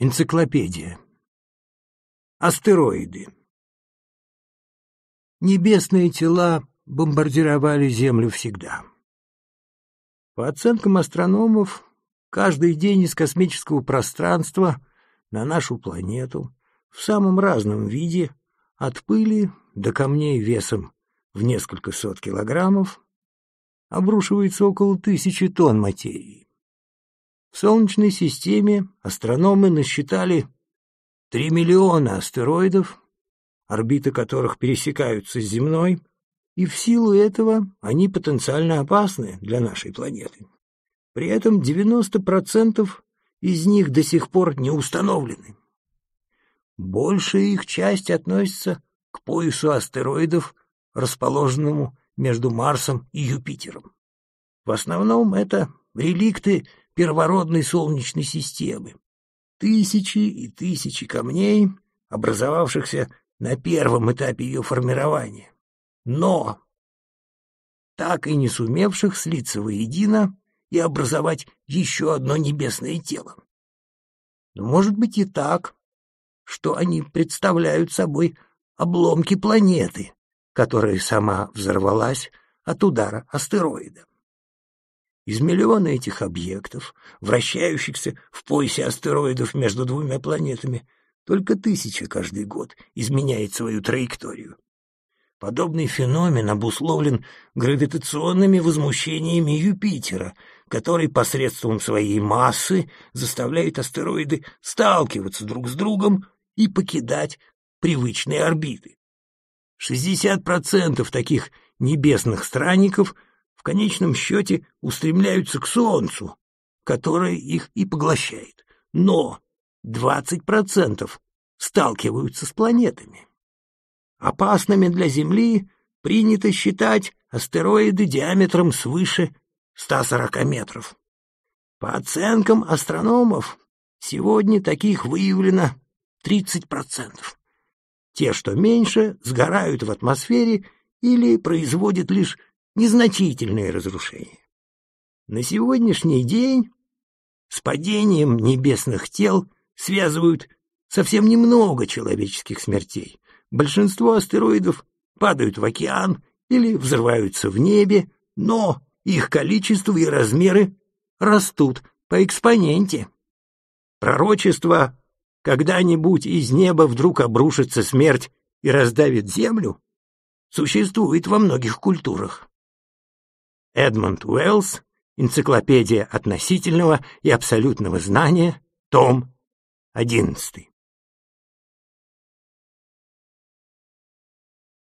Энциклопедия. Астероиды. Небесные тела бомбардировали Землю всегда. По оценкам астрономов, каждый день из космического пространства на нашу планету в самом разном виде, от пыли до камней весом в несколько сот килограммов, обрушивается около тысячи тонн материи. В Солнечной системе астрономы насчитали 3 миллиона астероидов, орбиты которых пересекаются с земной, и в силу этого они потенциально опасны для нашей планеты. При этом 90% из них до сих пор не установлены. Большая их часть относится к поясу астероидов, расположенному между Марсом и Юпитером. В основном это реликты первородной Солнечной системы. Тысячи и тысячи камней, образовавшихся на первом этапе ее формирования. Но так и не сумевших слиться воедино и образовать еще одно небесное тело. Но может быть и так, что они представляют собой обломки планеты, которая сама взорвалась от удара астероида. Из миллиона этих объектов, вращающихся в поясе астероидов между двумя планетами, только тысяча каждый год изменяет свою траекторию. Подобный феномен обусловлен гравитационными возмущениями Юпитера, который посредством своей массы заставляет астероиды сталкиваться друг с другом и покидать привычные орбиты. 60% таких небесных странников — конечном счете устремляются к Солнцу, которое их и поглощает. Но 20% сталкиваются с планетами. Опасными для Земли принято считать астероиды диаметром свыше 140 метров. По оценкам астрономов, сегодня таких выявлено 30%. Те, что меньше, сгорают в атмосфере или производят лишь незначительные разрушения. На сегодняшний день с падением небесных тел связывают совсем немного человеческих смертей. Большинство астероидов падают в океан или взрываются в небе, но их количество и размеры растут по экспоненте. Пророчество «когда-нибудь из неба вдруг обрушится смерть и раздавит землю» существует во многих культурах. Эдмонд Уэллс, Энциклопедия относительного и абсолютного знания, том 11.